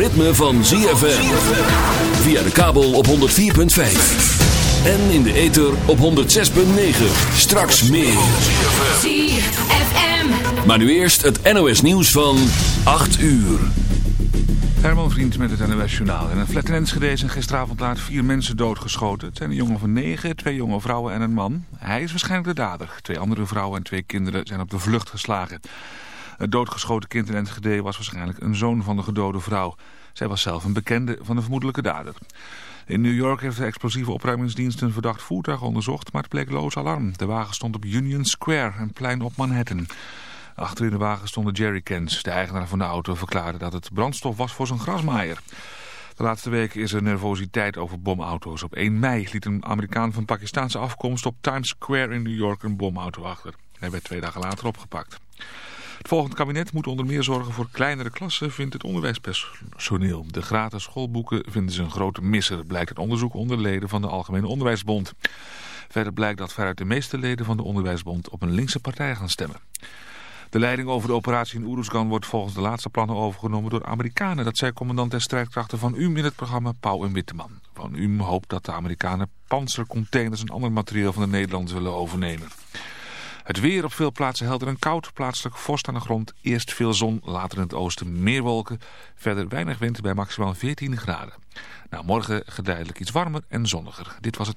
het ritme van ZFM. Via de kabel op 104.5. En in de ether op 106.9. Straks meer. ZFM. Maar nu eerst het NOS nieuws van 8 uur. Herman Vriend met het NOS Journaal. In een flat in Enschede zijn gisteravond laat vier mensen doodgeschoten. Het zijn een jongen van negen, twee jonge vrouwen en een man. Hij is waarschijnlijk de dader. Twee andere vrouwen en twee kinderen zijn op de vlucht geslagen. Het doodgeschoten kind in Enschede was waarschijnlijk een zoon van de gedode vrouw. Zij was zelf een bekende van de vermoedelijke dader. In New York heeft de explosieve opruimingsdienst een verdacht voertuig onderzocht, maar het bleek loos alarm. De wagen stond op Union Square, een plein op Manhattan. Achter in de wagen stonden jerrycans. De eigenaar van de auto verklaarde dat het brandstof was voor zijn grasmaaier. De laatste weken is er nervositeit over bomauto's. Op 1 mei liet een Amerikaan van Pakistanse afkomst op Times Square in New York een bomauto achter. Hij werd twee dagen later opgepakt. Het volgende kabinet moet onder meer zorgen voor kleinere klassen, vindt het onderwijspersoneel. De gratis schoolboeken vinden ze een grote misser, blijkt het onderzoek onder leden van de Algemene Onderwijsbond. Verder blijkt dat veruit de meeste leden van de Onderwijsbond op een linkse partij gaan stemmen. De leiding over de operatie in Oeruzgan wordt volgens de laatste plannen overgenomen door Amerikanen. Dat zei commandant der strijdkrachten van UM in het programma Pauw en Witteman. Van UM hoopt dat de Amerikanen panzercontainers en ander materieel van de Nederlanders willen overnemen. Het weer op veel plaatsen helder en koud. Plaatselijk vorst aan de grond. Eerst veel zon, later in het oosten meer wolken. Verder weinig wind bij maximaal 14 graden. Nou, morgen geleidelijk iets warmer en zonniger. Dit was het.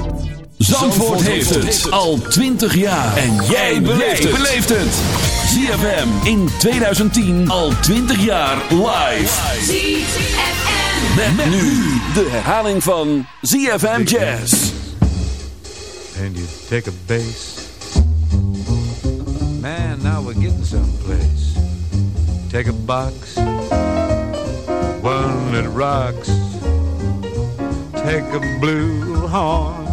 Zandvoort heeft het al 20 jaar. En jij beleeft het. ZFM in 2010 al 20 jaar live. ZFM. Met, nu de herhaling van ZFM Jazz. and you take a bass. Man, now we're getting someplace. Take a box, one that rocks. Take a blue horn,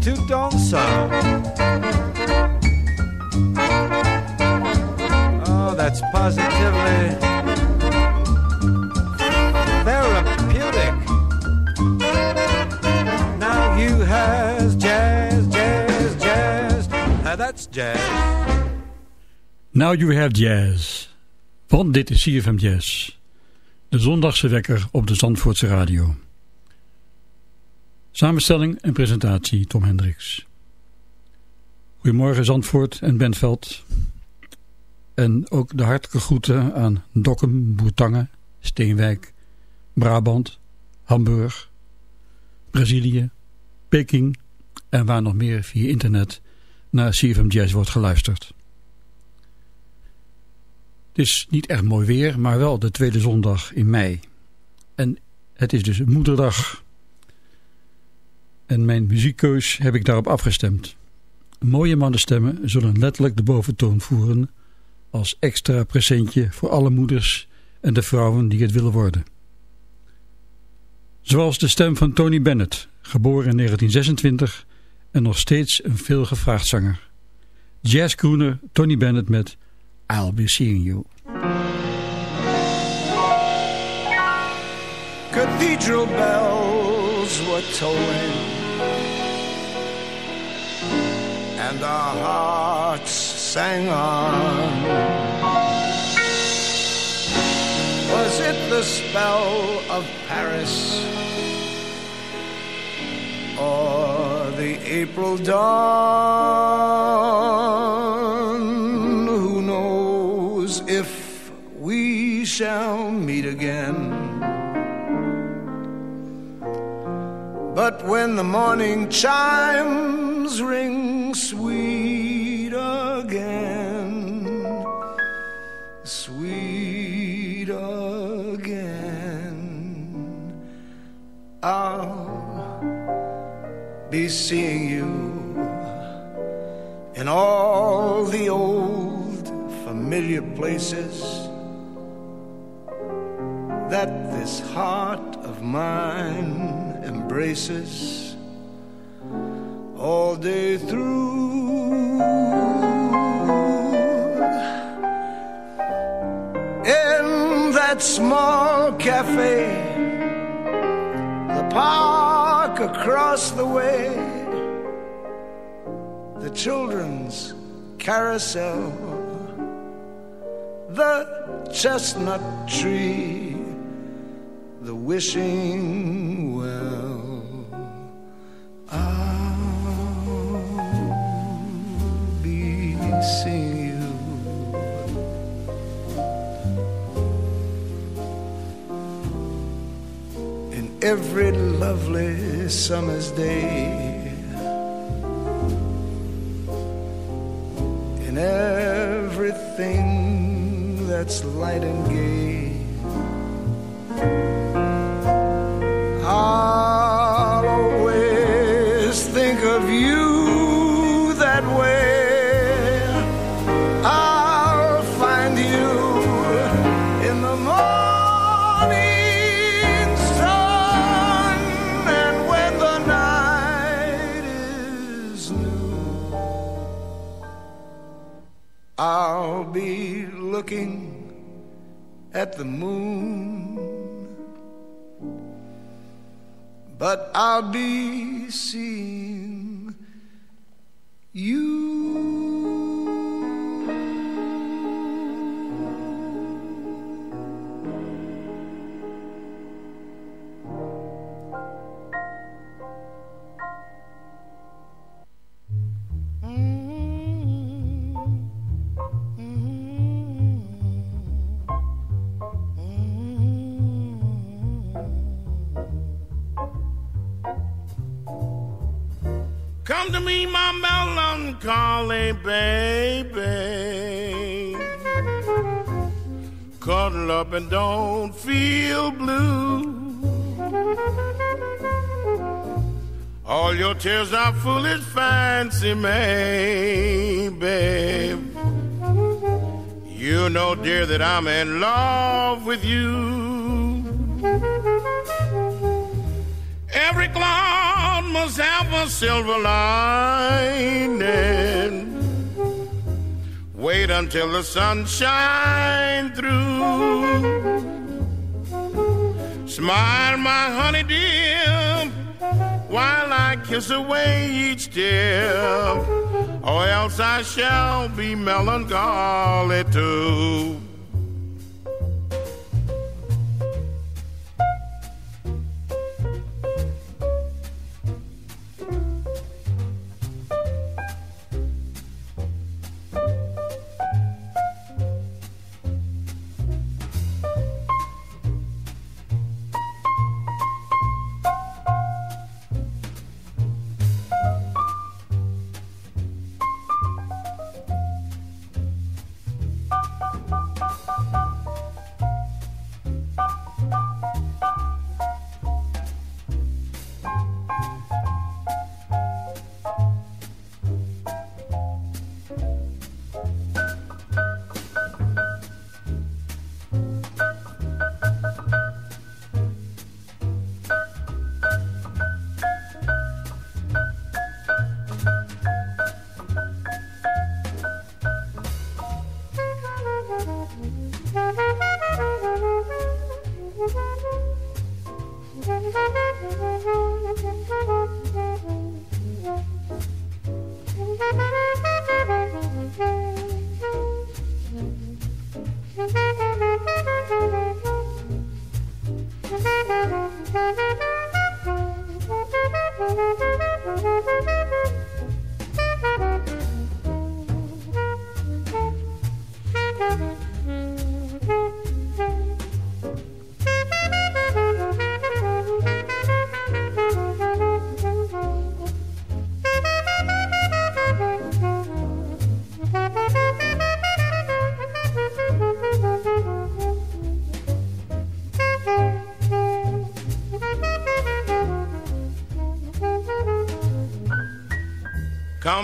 Tout ensemble. Oh, that's positively therapeutic. Now you has jazz, jazz, jazz. Now that's jazz. Now You Have Jazz. Want dit is CFM Jazz. De zondagse wekker op de Zandvoortse radio. Samenstelling en presentatie Tom Hendricks. Goedemorgen Zandvoort en Bentveld. En ook de hartelijke groeten aan Dokkum, Boertangen, Steenwijk, Brabant, Hamburg, Brazilië, Peking en waar nog meer via internet naar CFM Jazz wordt geluisterd. Het is niet echt mooi weer, maar wel de tweede zondag in mei. En het is dus moederdag. En mijn muziekkeus heb ik daarop afgestemd. Mooie mannenstemmen zullen letterlijk de boventoon voeren... als extra presentje voor alle moeders en de vrouwen die het willen worden. Zoals de stem van Tony Bennett, geboren in 1926 en nog steeds een veelgevraagd zanger. Jazzcrooner Tony Bennett met I'll Be Seeing You. Cathedral bells were tolling And our hearts sang on. Was it the spell of Paris Or the April dawn? Who knows if we shall meet again But when the morning chimes ring sweet again, sweet again, I'll be seeing you in all the old familiar places that this heart of mine embraces all day through. In that small cafe, the park across the way, the children's carousel, the chestnut tree, the wishing well. Every lovely summer's day, in everything that's light and gay. I'll looking at the moon but I'll be seeing you. Baby. Cuddle up and don't feel blue. All your tears are foolish fancy, babe. You know, dear, that I'm in love with you. Every cloud must have a silver lining. Wait until the sun shines through. Smile, my honey dear, while I kiss away each tear, or else I shall be melancholy too.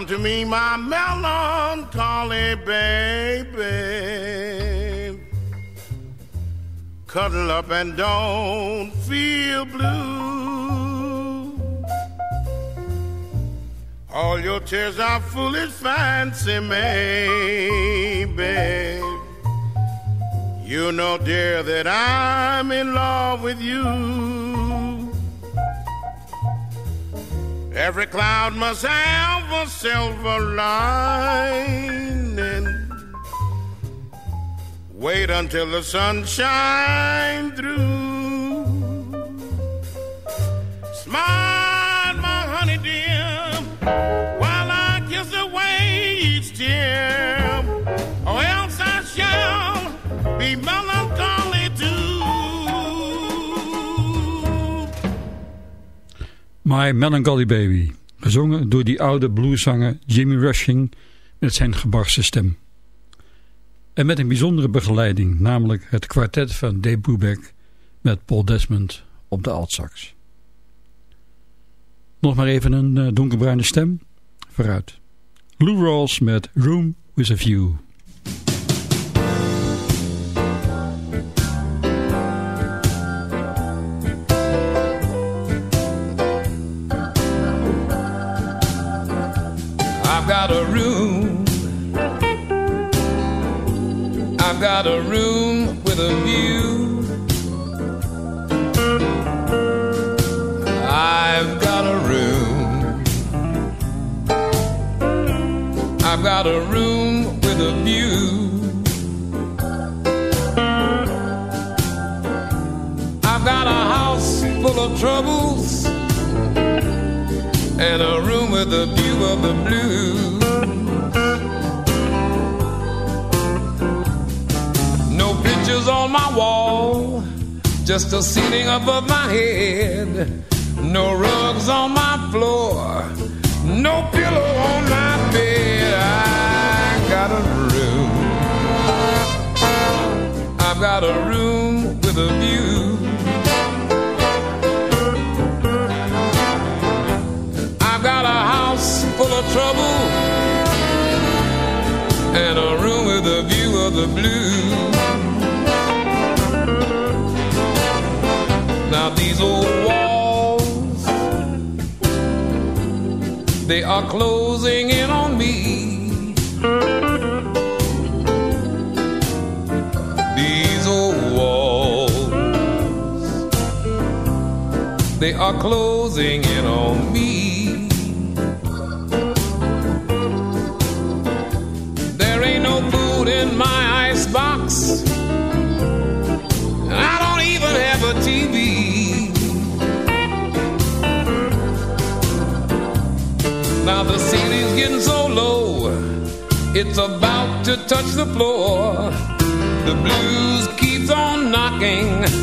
Come to me, my melancholy baby. Cuddle up and don't feel blue. All your tears are foolish fancy, maybe. You know, dear, that I'm in love with you. Every cloud must have a silver lining. Wait until the sun shines through. Smile, my honey dear, while I kiss away each tear, or else I shall be melancholy My Melancholy Baby, gezongen door die oude blueszanger Jimmy Rushing met zijn gebarsten stem. En met een bijzondere begeleiding, namelijk het kwartet van Dave Brubeck met Paul Desmond op de altsax. Nog maar even een eh, donkerbruine stem, vooruit. Lou Rawls met Room with a View. Got a room with a view. I've got a room. I've got a room with a view. I've got a house full of troubles and a room with a view of the blue. Pictures on my wall, just a ceiling above my head. No rugs on my floor, no pillow on my bed. I got a room. I've got a room with a view. I've got a house full of trouble and a room with a view of the blue. They are closing in on me. These old walls, they are closing getting so low, it's about to touch the floor. The blues keeps on knocking, knocking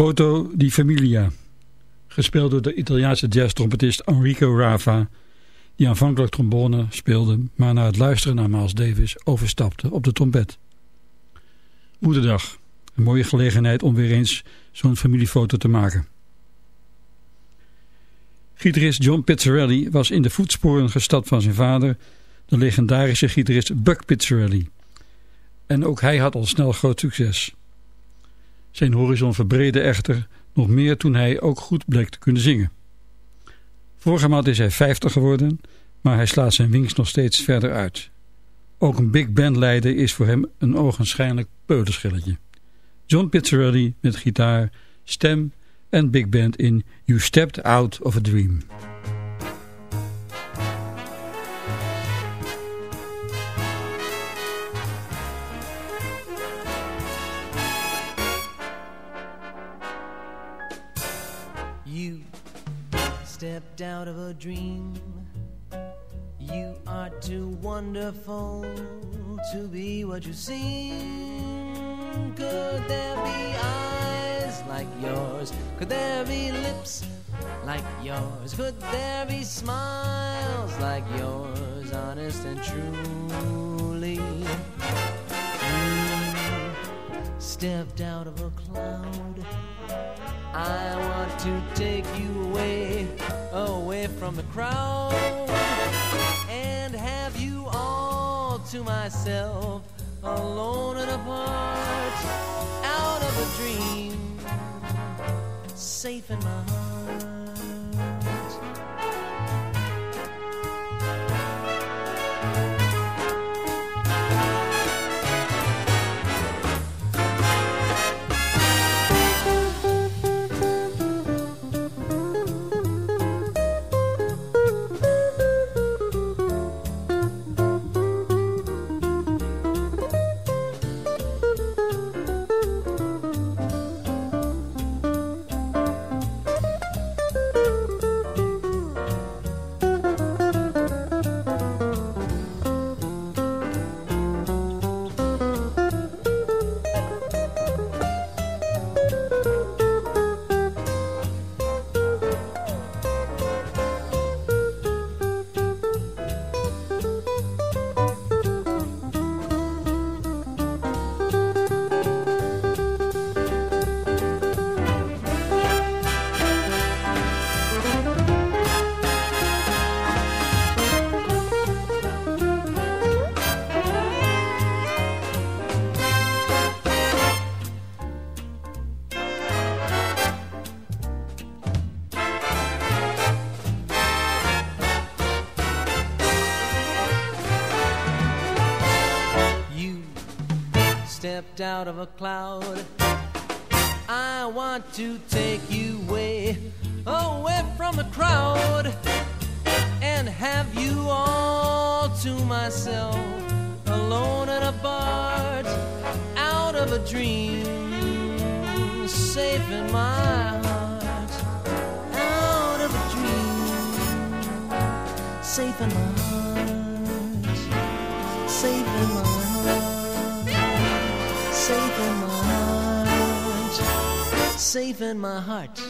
Foto di Familia, gespeeld door de Italiaanse jazztrompetist Enrico Rava, die aanvankelijk trombone speelde, maar na het luisteren naar Miles Davis overstapte op de trompet. Moederdag, een mooie gelegenheid om weer eens zo'n familiefoto te maken. Gitarist John Pizzarelli was in de voetsporen gestapt van zijn vader, de legendarische gitarist Buck Pizzarelli. En ook hij had al snel groot succes. Zijn horizon verbreedde echter nog meer toen hij ook goed bleek te kunnen zingen. Vorige maand is hij 50 geworden, maar hij slaat zijn wings nog steeds verder uit. Ook een big band leiden is voor hem een ogenschijnlijk peuterschilletje. John Pizzarelli met gitaar, stem en big band in You Stepped Out of a Dream. Of a dream. You are too wonderful to be what you seem. Could there be eyes like yours? Could there be lips like yours? Could there be smiles like yours, honest and truly? You stepped out of a cloud. I want to take you away, away from the crowd, and have you all to myself, alone and apart, out of a dream, safe in my heart. Out of a cloud. I want to take you away, away from the crowd, and have you all to myself, alone and apart, out of a dream, safe in my heart, out of a dream, safe in my safe in my heart.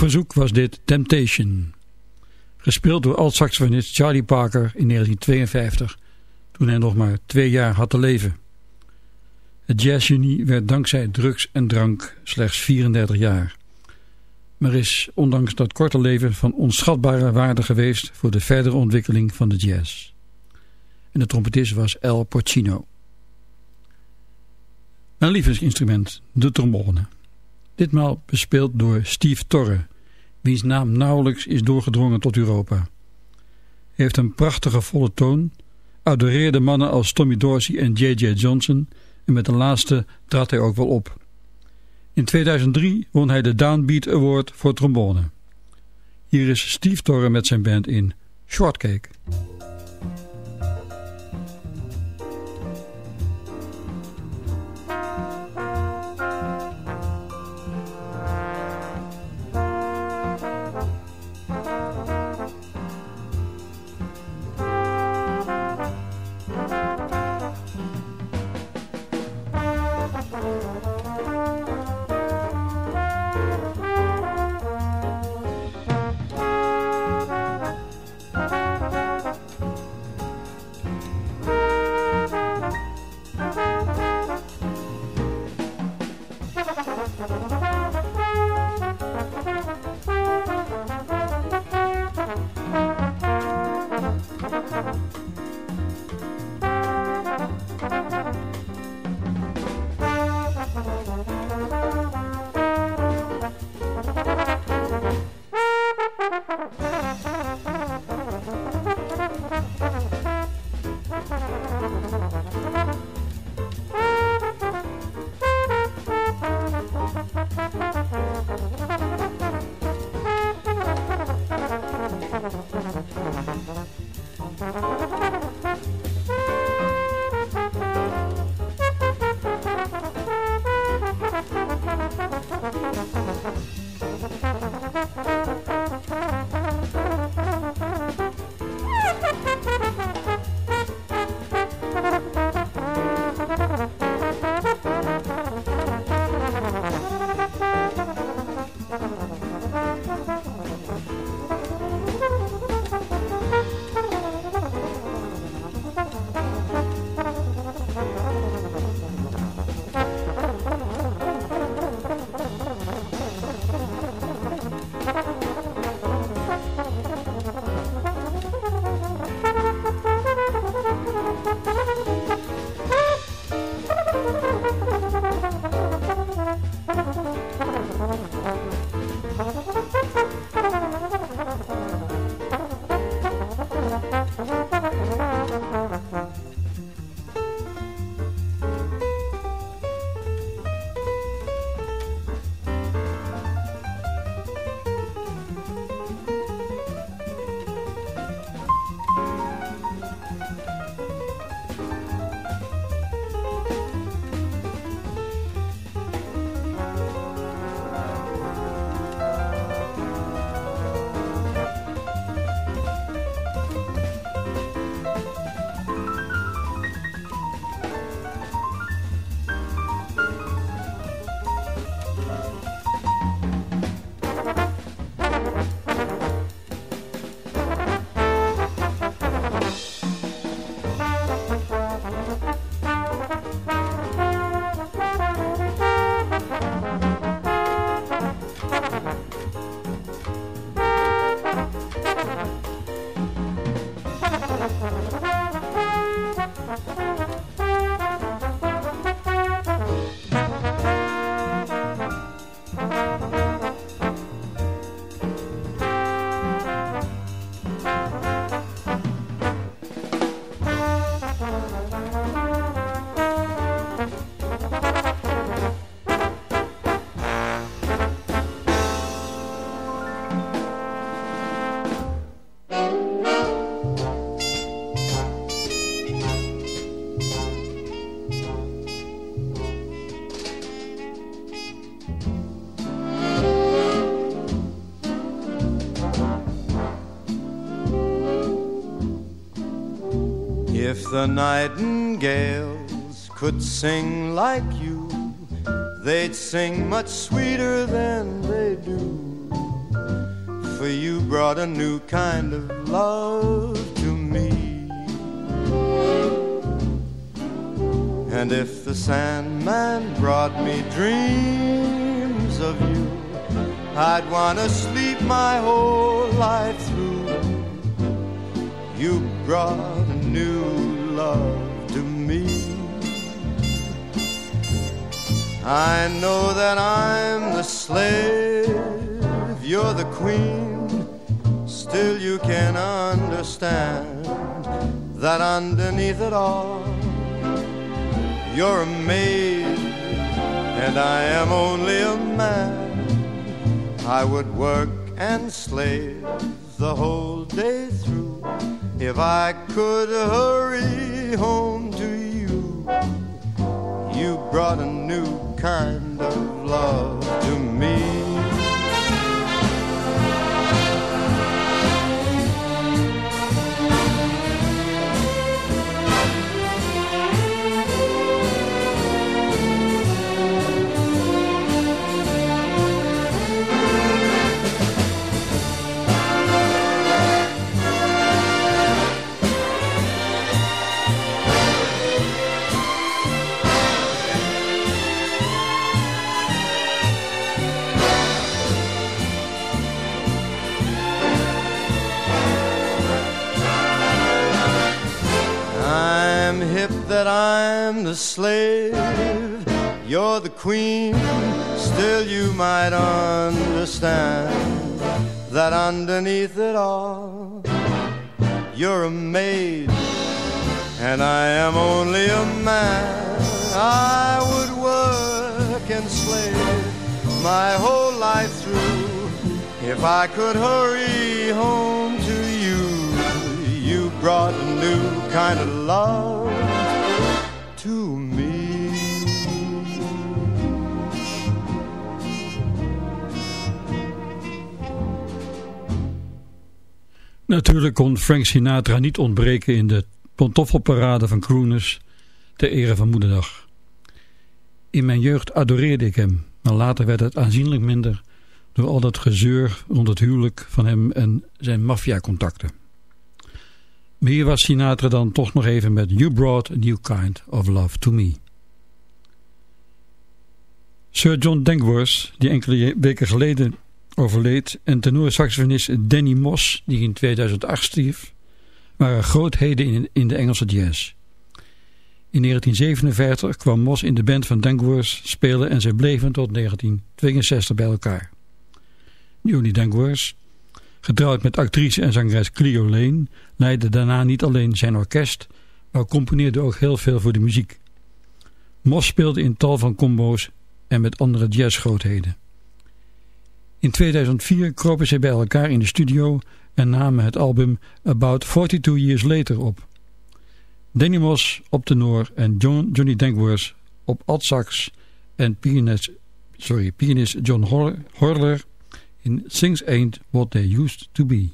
Verzoek was dit Temptation. Gespeeld door alt-saxofonist Charlie Parker in 1952, toen hij nog maar twee jaar had te leven. Het jazzgenie werd dankzij drugs en drank slechts 34 jaar. Maar is ondanks dat korte leven van onschatbare waarde geweest voor de verdere ontwikkeling van de jazz. En de trompetist was Al Porcino. Mijn lievelingsinstrument, de trombone. Ditmaal bespeeld door Steve Torre, wiens naam nauwelijks is doorgedrongen tot Europa. Heeft een prachtige volle toon, adoreerde mannen als Tommy Dorsey en J.J. Johnson en met de laatste trad hij ook wel op. In 2003 won hij de Downbeat Award voor trombone. Hier is Steve Torre met zijn band in Shortcake. The nightingales could sing like you, they'd sing much sweeter than they do. for you brought a new kind of love to me. And if the Sandman brought me dreams of you, I'd want to sleep my whole life through. You brought love to me. I know that I'm the slave, you're the queen. Still, you can understand that underneath it all, you're a maid, and I am only a man. I would work and slave the whole day through if I could hurry home to you. You brought a new kind of love to me. Queen. Still, you might understand that underneath it all, you're a maid, and I am only a man. I would work and slave my whole life through if I could hurry home to you. You brought a new kind of love Natuurlijk kon Frank Sinatra niet ontbreken in de pantoffelparade van crooners ter ere van Moederdag. In mijn jeugd adoreerde ik hem, maar later werd het aanzienlijk minder door al dat gezeur rond het huwelijk van hem en zijn maffiacontacten. Maar hier was Sinatra dan toch nog even met You Brought a New Kind of Love to Me. Sir John Dankworth, die enkele weken geleden overleed, en tenorsaxofonist Danny Moss, die in 2008 stierf, waren grootheden in, de Engelse jazz. In 1957 kwam Moss in de band van Dankworth spelen en zij bleven tot 1962 bij elkaar. Julie Dankworth, getrouwd met actrice en zangeres Cleo Lane, leidde daarna niet alleen zijn orkest, maar componeerde ook heel veel voor de muziek. Moss speelde in tal van combo's en met andere jazzgrootheden. In 2004 kropen zij bij elkaar in de studio en namen het album About 42 Years Later op. Danny Moss op tenor en John, Johnny Dankworth op altsax en pianist, sorry, pianist John Hor- Horler in Things Ain't What They Used To Be.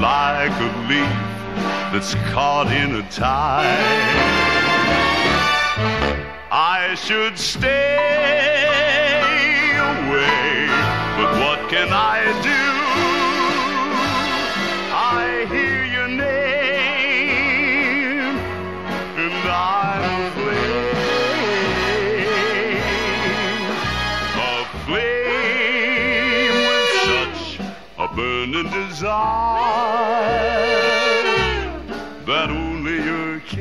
Like a leaf that's caught in a tide. I should stay away, but what can I do? A desire that only your kiss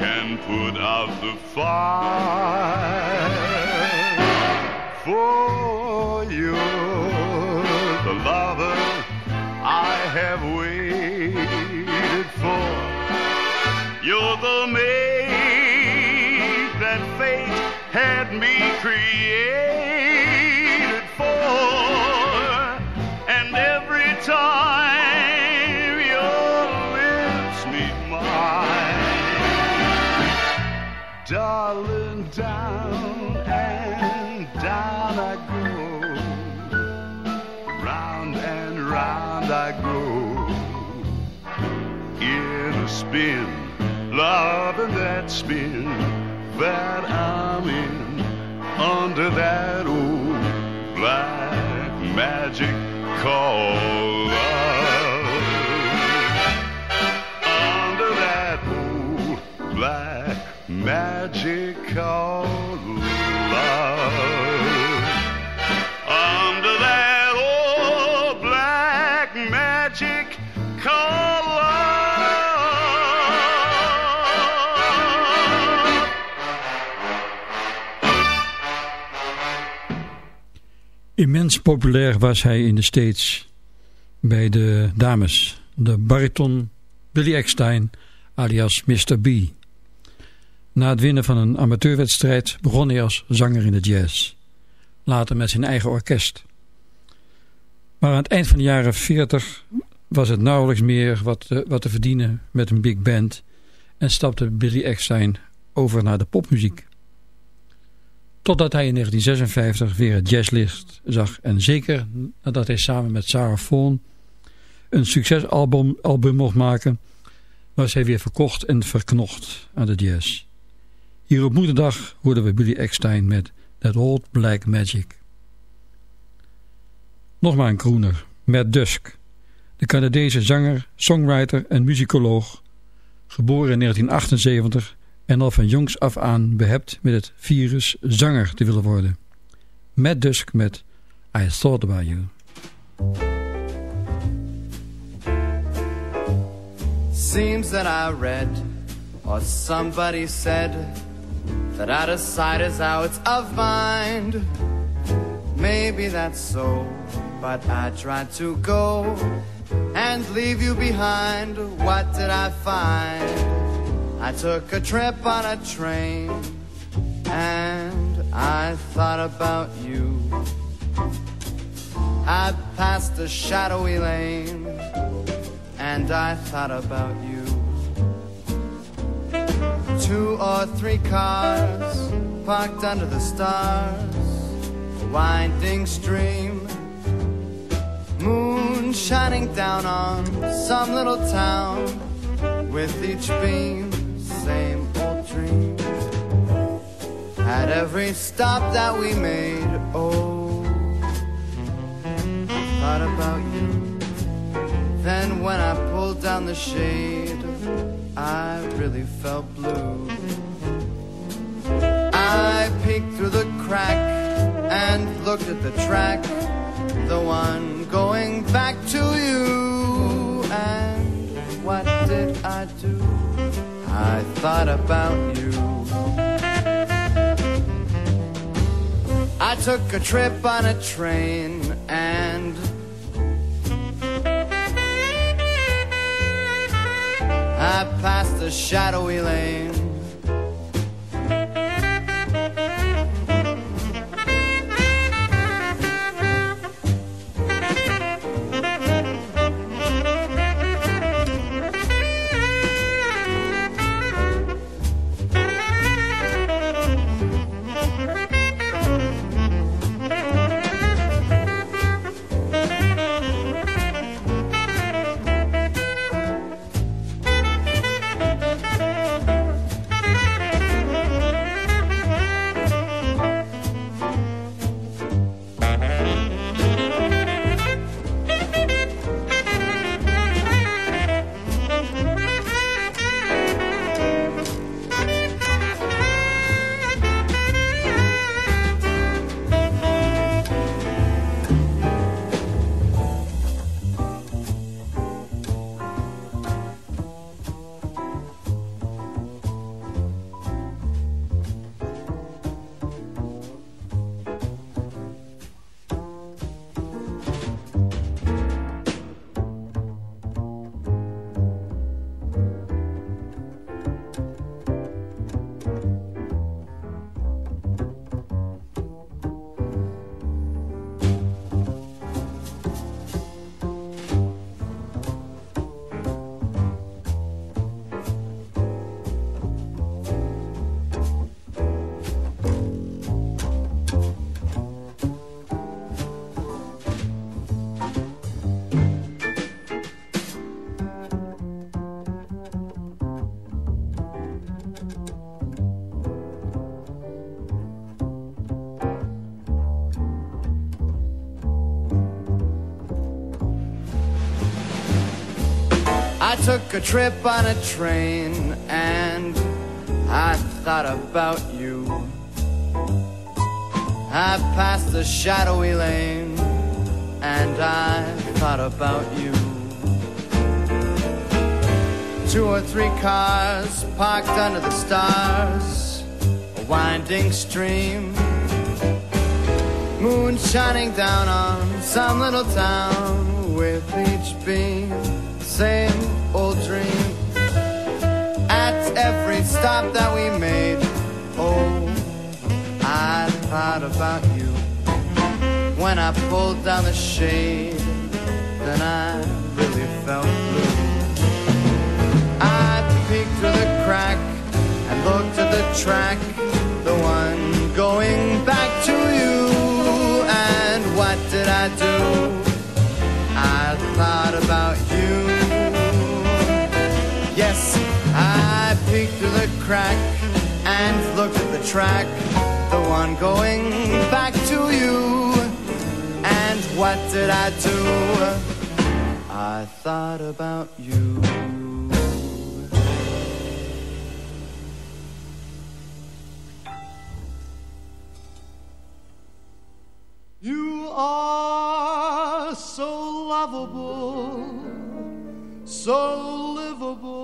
can put out the fire. For you're the lover I have waited for. You're the maid Spin, loving that spin that I'm in under that old black magic called love. Under that old black magic called love. Immens populair was hij in de States bij de dames. De bariton Billy Eckstein alias Mr. B. Na het winnen van een amateurwedstrijd begon hij als zanger in de jazz. Later met zijn eigen orkest. Maar aan het eind van de jaren 40 was het nauwelijks meer wat te, wat te verdienen met een big band en stapte Billy Eckstein over naar de popmuziek. Totdat hij in 1956 weer het jazzlicht zag. En zeker nadat hij samen met Sarah Vaughan een succesalbum album mocht maken... was hij weer verkocht en verknocht aan de jazz. Hier op moederdag hoorden we Billy Eckstein met That Old Black Magic. Nog een kroener, Matt Dusk. De Canadese zanger, songwriter en muzikoloog. Geboren in 1978 en al van jongs af aan behept met het virus zanger te willen worden. Matt Dusk met I Thought About You. Seems that I read, or somebody said, that out of sight is out of mind. Maybe that's so, but I tried to go and leave you behind. What did I find? I took a trip on a train and I thought about you. I passed a shadowy lane and I thought about you. Two or three cars parked under the stars, a winding stream, moon shining down on some little town with each beam, same old dream. At every stop that we made, oh, I thought about you Then when I pulled down the shade, I really felt blue. I peeked through the crack and looked at the track, the one going back to you. And what did I do? I thought about you. I took a trip on a train and I passed a shadowy lane. I took a trip on a train and I thought about you. I passed a shadowy lane and I thought about you. Two or three cars parked under the stars, a winding stream. Moon shining down on some little town with each beam same old dream. At every stop that we made, oh, I thought about you. When I pulled down the shade, then I really felt blue. I peeked through the crack and looked at the track, the one crack and looked at the track, the one going back to you. And what did I do? I thought about you. You are so lovable, so livable.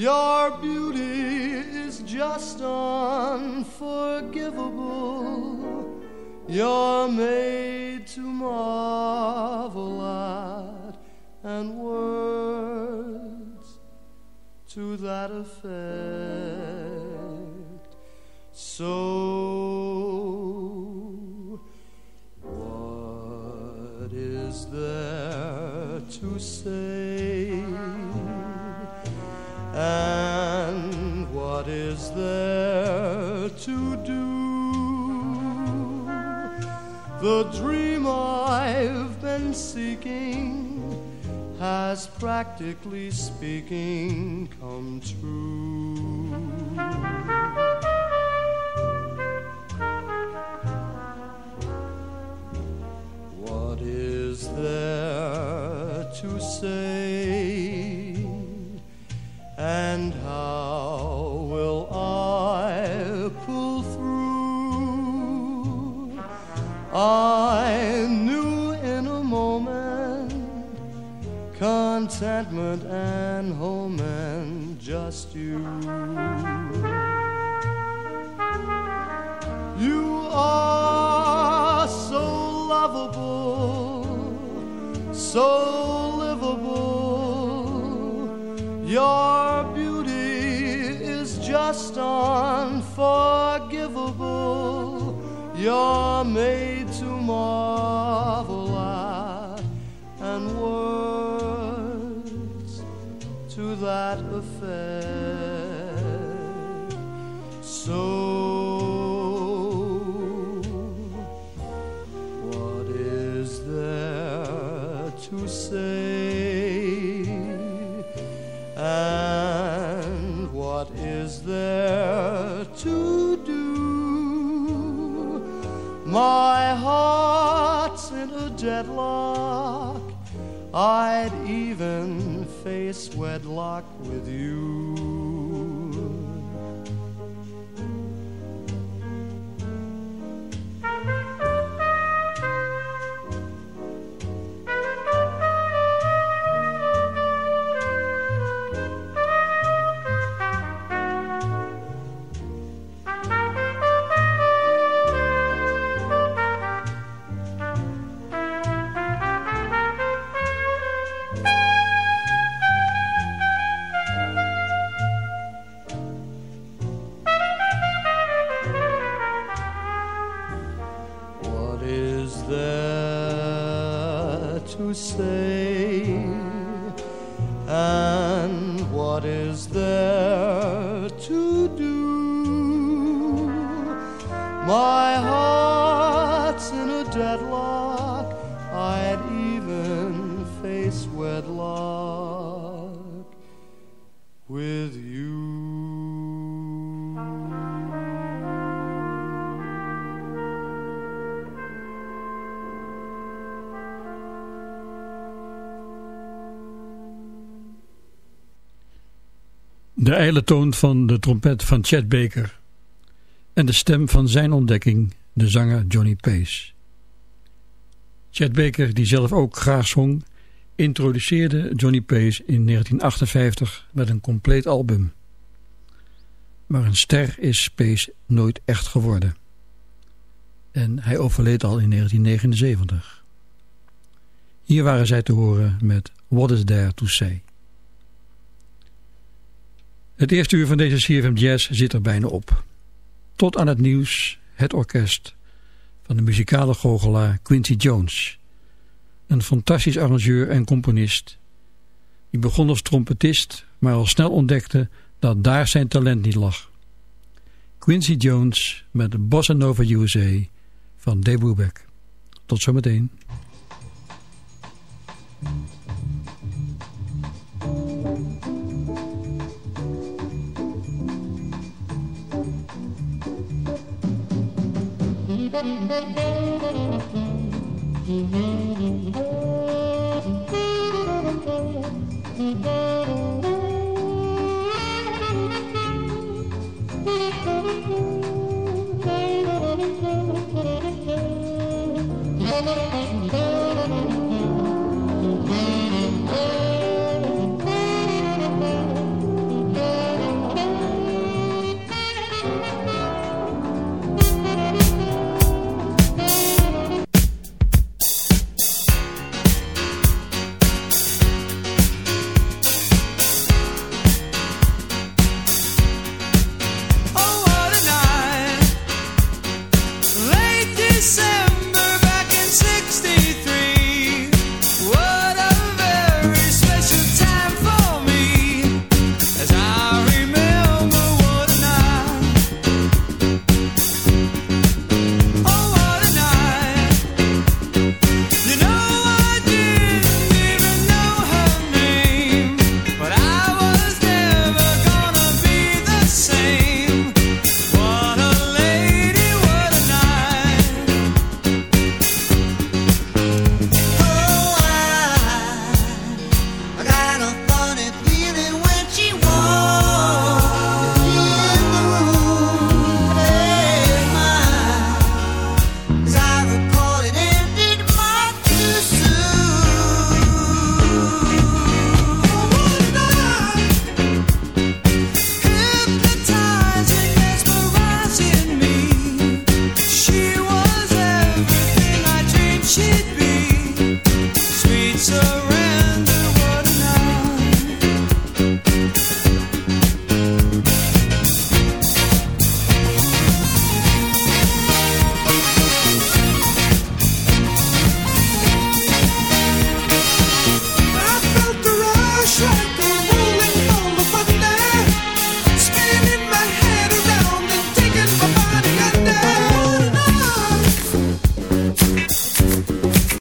Your beauty is just unforgivable. You're made to marvel at, and words to that effect. So, what is there to say? And what is there to do? The dream I've been seeking has practically speaking come true. What is there to say? And how will I pull through? I knew in a moment contentment and home and just you. Wedlock wedlock with you. De ijle toon van de trompet van Chet Baker en de stem van zijn ontdekking, de zanger Johnny Pace. Chet Baker, die zelf ook graag zong, introduceerde Johnny Pace in 1958 met een compleet album. Maar een ster is Pace nooit echt geworden. En hij overleed al in 1979. Hier waren zij te horen met What Is There To Say. Het eerste uur van deze CFM Jazz zit er bijna op. Tot aan het nieuws, het orkest van de muzikale goochelaar Quincy Jones. Een fantastisch arrangeur en componist. Die begon als trompetist, maar al snel ontdekte dat daar zijn talent niet lag. Quincy Jones met de Bossa Nova USA van Dave Brubeck. Tot zometeen. You.